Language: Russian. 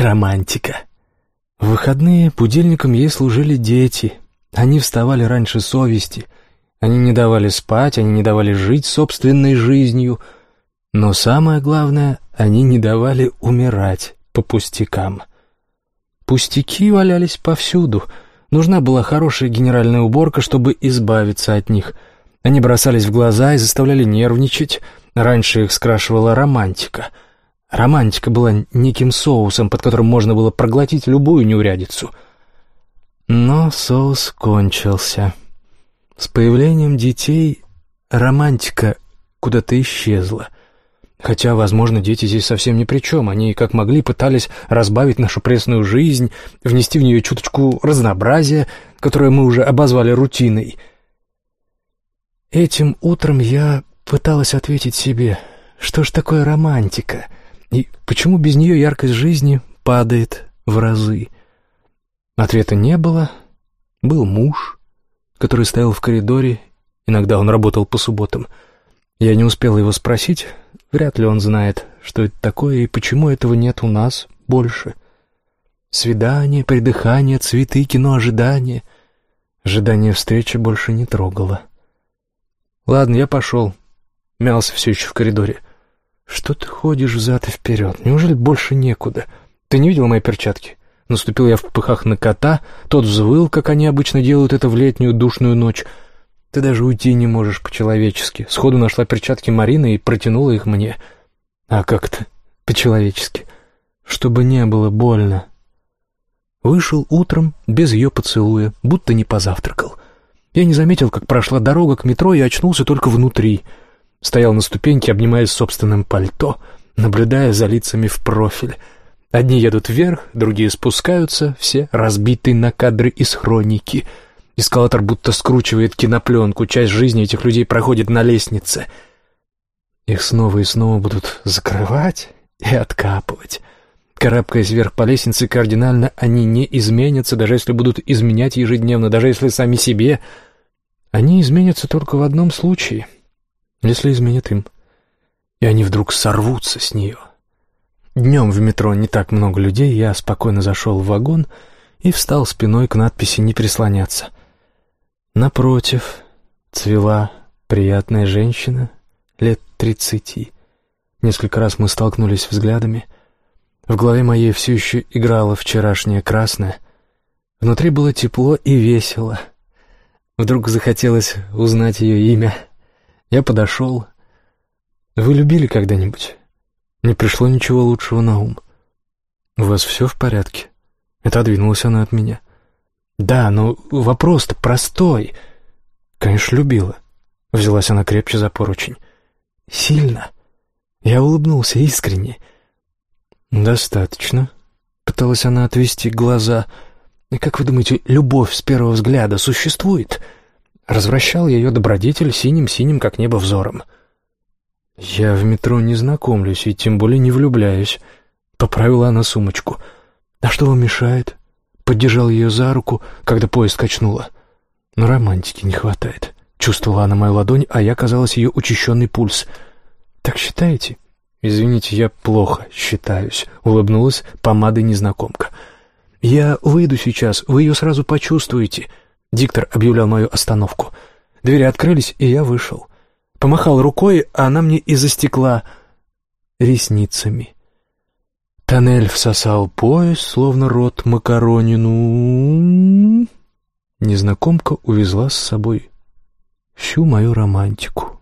романтика. В выходные будильником ей служили дети. Они вставали раньше совести. Они не давали спать, они не давали жить собственной жизнью. Но самое главное, они не давали умирать по пустякам. Пустяки валялись повсюду. Нужна была хорошая генеральная уборка, чтобы избавиться от них. Они бросались в глаза и заставляли нервничать. Раньше их скрашивала романтика — Романтика была неким соусом, под которым можно было проглотить любую неурядицу. Но соус кончился. С появлением детей романтика куда-то исчезла. Хотя, возможно, дети здесь совсем ни при чем. Они, как могли, пытались разбавить нашу пресную жизнь, внести в нее чуточку разнообразия, которое мы уже обозвали рутиной. Этим утром я пыталась ответить себе, что ж такое романтика — и почему без нее яркость жизни падает в разы? Ответа не было. Был муж, который стоял в коридоре. Иногда он работал по субботам. Я не успел его спросить. Вряд ли он знает, что это такое и почему этого нет у нас больше. Свидание, придыхание, цветы, кино, ожидание. Ожидание встречи больше не трогало. Ладно, я пошел. Мялся все еще в коридоре. «Что ты ходишь взад и вперед? Неужели больше некуда? Ты не видел мои перчатки?» Наступил я в пыхах на кота, тот взвыл, как они обычно делают это в летнюю душную ночь. Ты даже уйти не можешь по-человечески. Сходу нашла перчатки Марины и протянула их мне. А как-то по-человечески. Чтобы не было больно. Вышел утром, без ее поцелуя, будто не позавтракал. Я не заметил, как прошла дорога к метро и очнулся только внутри — Стоял на ступеньке, обнимаясь собственным пальто, наблюдая за лицами в профиль. Одни едут вверх, другие спускаются, все разбитые на кадры из хроники. Эскалатор будто скручивает кинопленку, часть жизни этих людей проходит на лестнице. Их снова и снова будут закрывать и откапывать. Карабкаясь вверх по лестнице, кардинально они не изменятся, даже если будут изменять ежедневно, даже если сами себе. Они изменятся только в одном случае — если изменит им, и они вдруг сорвутся с нее. Днем в метро не так много людей, я спокойно зашел в вагон и встал спиной к надписи «Не прислоняться». Напротив цвела приятная женщина лет тридцати. Несколько раз мы столкнулись взглядами. В голове моей все еще играла вчерашняя красная. Внутри было тепло и весело. Вдруг захотелось узнать ее имя — я подошел. «Вы любили когда-нибудь?» Не пришло ничего лучшего на ум. «У вас все в порядке?» Это отодвинулась она от меня. «Да, но вопрос-то простой». «Конечно, любила». Взялась она крепче за поручень. «Сильно?» Я улыбнулся искренне. «Достаточно», — пыталась она отвести глаза. «Как вы думаете, любовь с первого взгляда существует?» Развращал ее добродетель синим-синим, как небо, взором. «Я в метро не знакомлюсь и тем более не влюбляюсь», — поправила она сумочку. «А что вам мешает?» Поддержал ее за руку, когда поезд качнула. «Но романтики не хватает». Чувствовала она мою ладонь, а я, казалось, ее учащенный пульс. «Так считаете?» «Извините, я плохо считаюсь», — улыбнулась помадой незнакомка. «Я выйду сейчас, вы ее сразу почувствуете», Диктор объявлял мою остановку. Двери открылись, и я вышел. Помахал рукой, а она мне из-за стекла ресницами. Тоннель всосал пояс, словно рот макаронину. Незнакомка увезла с собой всю мою романтику.